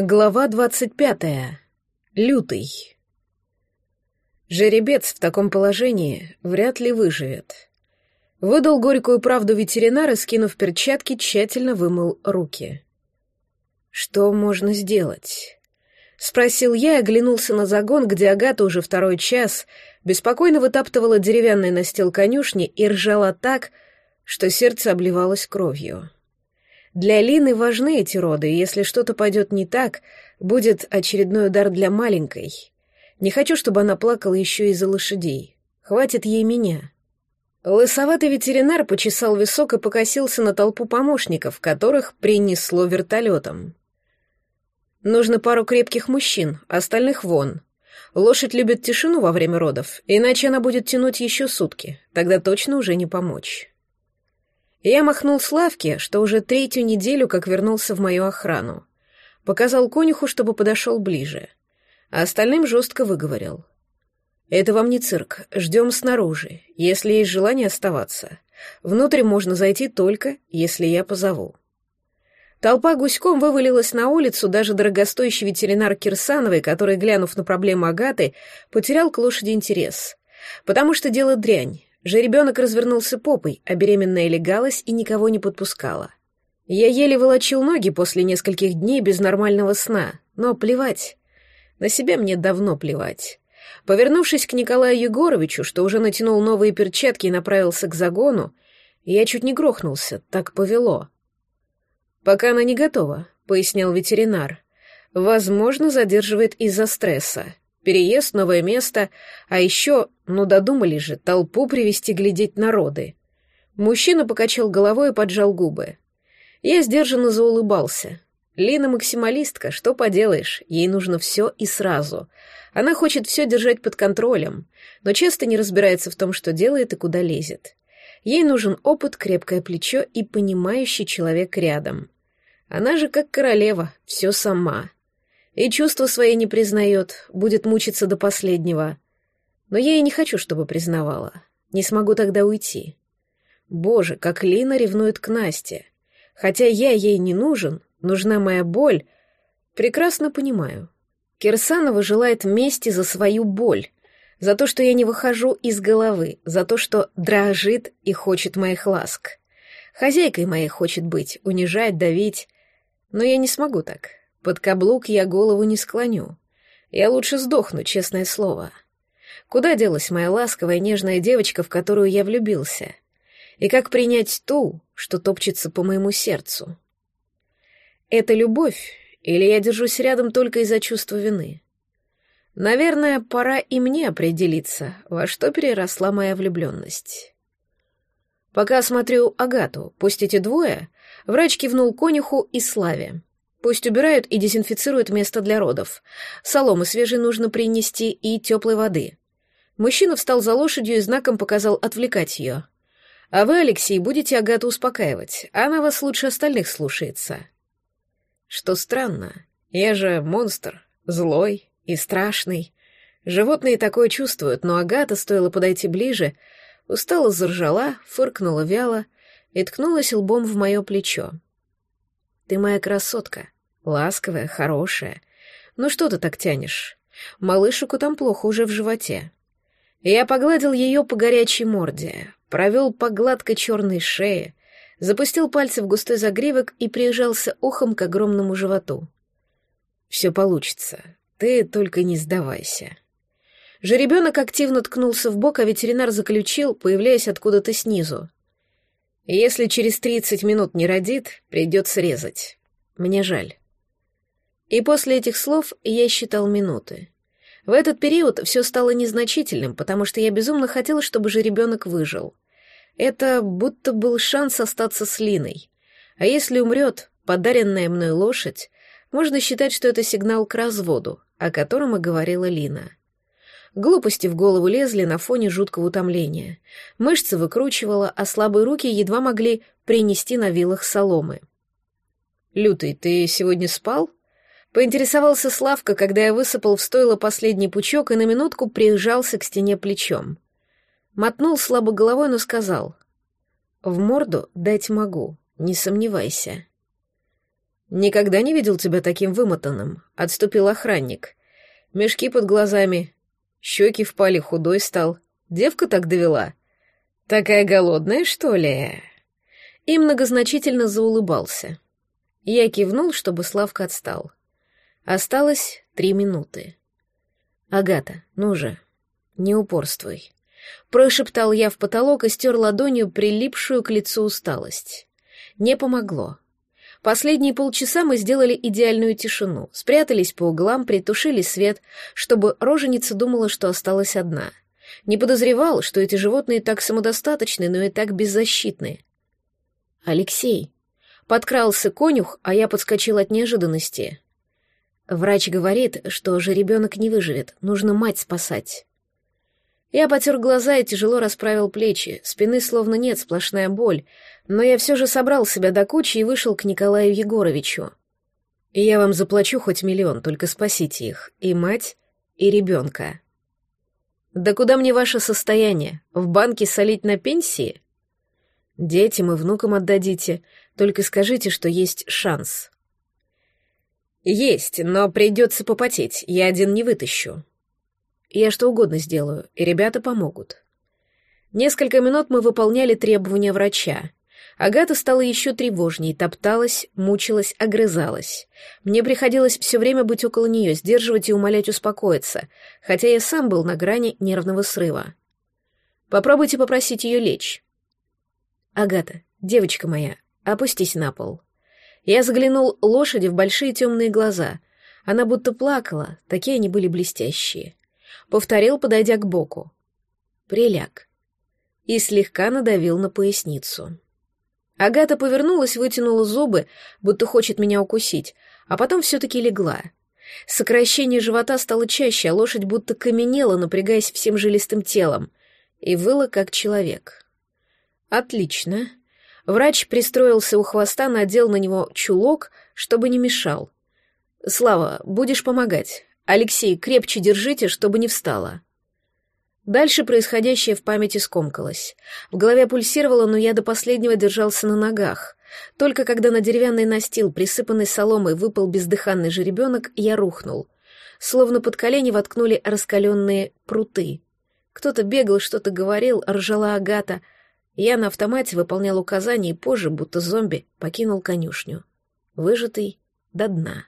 Глава двадцать пятая. Лютый. Жеребец в таком положении вряд ли выживет. Выдал горькую правду ветеринар и, скинув перчатки, тщательно вымыл руки. «Что можно сделать?» Спросил я и оглянулся на загон, где Агата уже второй час беспокойно вытаптывала деревянный настил конюшни и ржала так, что сердце обливалось кровью. Для Лины важны эти роды, и если что-то пойдет не так, будет очередной удар для маленькой. Не хочу, чтобы она плакала еще из-за лошадей. Хватит ей меня. Лысоватый ветеринар почесал висок и покосился на толпу помощников, которых принесло вертолетом. Нужно пару крепких мужчин, остальных вон. Лошадь любит тишину во время родов, иначе она будет тянуть еще сутки, тогда точно уже не помочь. Я махнул Славке, что уже третью неделю как вернулся в мою охрану. Показал конюху, чтобы подошел ближе. А остальным жестко выговорил. «Это вам не цирк, ждем снаружи, если есть желание оставаться. Внутрь можно зайти только, если я позову». Толпа гуськом вывалилась на улицу, даже дорогостоящий ветеринар Кирсановой, который, глянув на проблему Агаты, потерял к лошади интерес. Потому что дело дрянь, Жеребенок развернулся попой, а беременная легалась и никого не подпускала. Я еле волочил ноги после нескольких дней без нормального сна, но плевать. На себя мне давно плевать. Повернувшись к Николаю Егоровичу, что уже натянул новые перчатки и направился к загону, я чуть не грохнулся, так повело. «Пока она не готова», — пояснил ветеринар. «Возможно, задерживает из-за стресса переезд, новое место, а еще, ну додумали же, толпу привести глядеть народы. Мужчина покачал головой и поджал губы. Я сдержанно заулыбался. Лина максималистка, что поделаешь, ей нужно все и сразу. Она хочет все держать под контролем, но часто не разбирается в том, что делает и куда лезет. Ей нужен опыт, крепкое плечо и понимающий человек рядом. Она же как королева, все сама. И чувства свои не признает, будет мучиться до последнего. Но я и не хочу, чтобы признавала. Не смогу тогда уйти. Боже, как Лина ревнует к Насте. Хотя я ей не нужен, нужна моя боль. Прекрасно понимаю. Кирсанова желает мести за свою боль, за то, что я не выхожу из головы, за то, что дрожит и хочет моих ласк. Хозяйкой моей хочет быть, унижать, давить. Но я не смогу так. Под каблук я голову не склоню. Я лучше сдохну, честное слово. Куда делась моя ласковая нежная девочка, в которую я влюбился? И как принять ту, что топчется по моему сердцу? Это любовь, или я держусь рядом только из-за чувства вины? Наверное, пора и мне определиться, во что переросла моя влюбленность. Пока смотрю Агату, пусть эти двое, врач кивнул конюху и Славе. Пусть убирают и дезинфицируют место для родов. Соломы свежей нужно принести и теплой воды. Мужчина встал за лошадью и знаком показал отвлекать ее. А вы, Алексей, будете Агату успокаивать. Она вас лучше остальных слушается. Что странно, я же монстр, злой и страшный. Животные такое чувствуют, но Агата, стоило подойти ближе, устало заржала, фыркнула вяло и ткнулась лбом в мое плечо. Ты моя красотка, ласковая, хорошая. Ну что ты так тянешь? Малышику там плохо уже в животе. Я погладил ее по горячей морде, провел по гладкой черной шее, запустил пальцы в густой загривок и прижался ухом к огромному животу. «Все получится. Ты только не сдавайся». Жеребенок активно ткнулся в бок, а ветеринар заключил, появляясь откуда-то снизу. Если через тридцать минут не родит, придется резать. Мне жаль. И после этих слов я считал минуты. В этот период все стало незначительным, потому что я безумно хотела, чтобы же ребенок выжил. Это будто был шанс остаться с Линой. А если умрет подаренная мной лошадь, можно считать, что это сигнал к разводу, о котором и говорила Лина. Глупости в голову лезли на фоне жуткого утомления. Мышцы выкручивала, а слабые руки едва могли принести на вилах соломы. «Лютый, ты сегодня спал?» Поинтересовался Славка, когда я высыпал в стойло последний пучок и на минутку приезжался к стене плечом. Мотнул слабо головой, но сказал. «В морду дать могу, не сомневайся». «Никогда не видел тебя таким вымотанным», — отступил охранник. «Мешки под глазами, щеки впали, худой стал. Девка так довела. Такая голодная, что ли?» И многозначительно заулыбался. Я кивнул, чтобы Славка отстал. Осталось три минуты. «Агата, ну же, не упорствуй», — прошептал я в потолок и стер ладонью прилипшую к лицу усталость. Не помогло. Последние полчаса мы сделали идеальную тишину, спрятались по углам, притушили свет, чтобы роженица думала, что осталась одна. Не подозревал, что эти животные так самодостаточны, но и так беззащитны. «Алексей», Подкрался конюх, а я подскочил от неожиданности. Врач говорит, что же ребенок не выживет, нужно мать спасать. Я потер глаза и тяжело расправил плечи, спины словно нет, сплошная боль, но я все же собрал себя до кучи и вышел к Николаю Егоровичу. Я вам заплачу хоть миллион, только спасите их, и мать, и ребенка. Да куда мне ваше состояние? В банке солить на пенсии? Детям и внукам отдадите, только скажите, что есть шанс. Есть, но придется попотеть, я один не вытащу. Я что угодно сделаю, и ребята помогут. Несколько минут мы выполняли требования врача. Агата стала еще тревожней, топталась, мучилась, огрызалась. Мне приходилось все время быть около нее, сдерживать и умолять успокоиться, хотя я сам был на грани нервного срыва. Попробуйте попросить ее лечь. Агата, девочка моя, Опустись на пол. Я заглянул лошади в большие темные глаза. Она будто плакала, такие они были блестящие. Повторил, подойдя к боку. Приляг. И слегка надавил на поясницу. Агата повернулась, вытянула зубы, будто хочет меня укусить, а потом все-таки легла. Сокращение живота стало чаще, а лошадь будто каменела, напрягаясь всем жилистым телом, и выла как человек. «Отлично», Врач пристроился у хвоста, надел на него чулок, чтобы не мешал. «Слава, будешь помогать. Алексей, крепче держите, чтобы не встала». Дальше происходящее в памяти скомкалось. В голове пульсировало, но я до последнего держался на ногах. Только когда на деревянный настил, присыпанный соломой, выпал бездыханный жеребенок, я рухнул. Словно под колени воткнули раскаленные пруты. Кто-то бегал, что-то говорил, ржала Агата — я на автомате выполнял указания и позже, будто зомби, покинул конюшню. Выжатый до дна.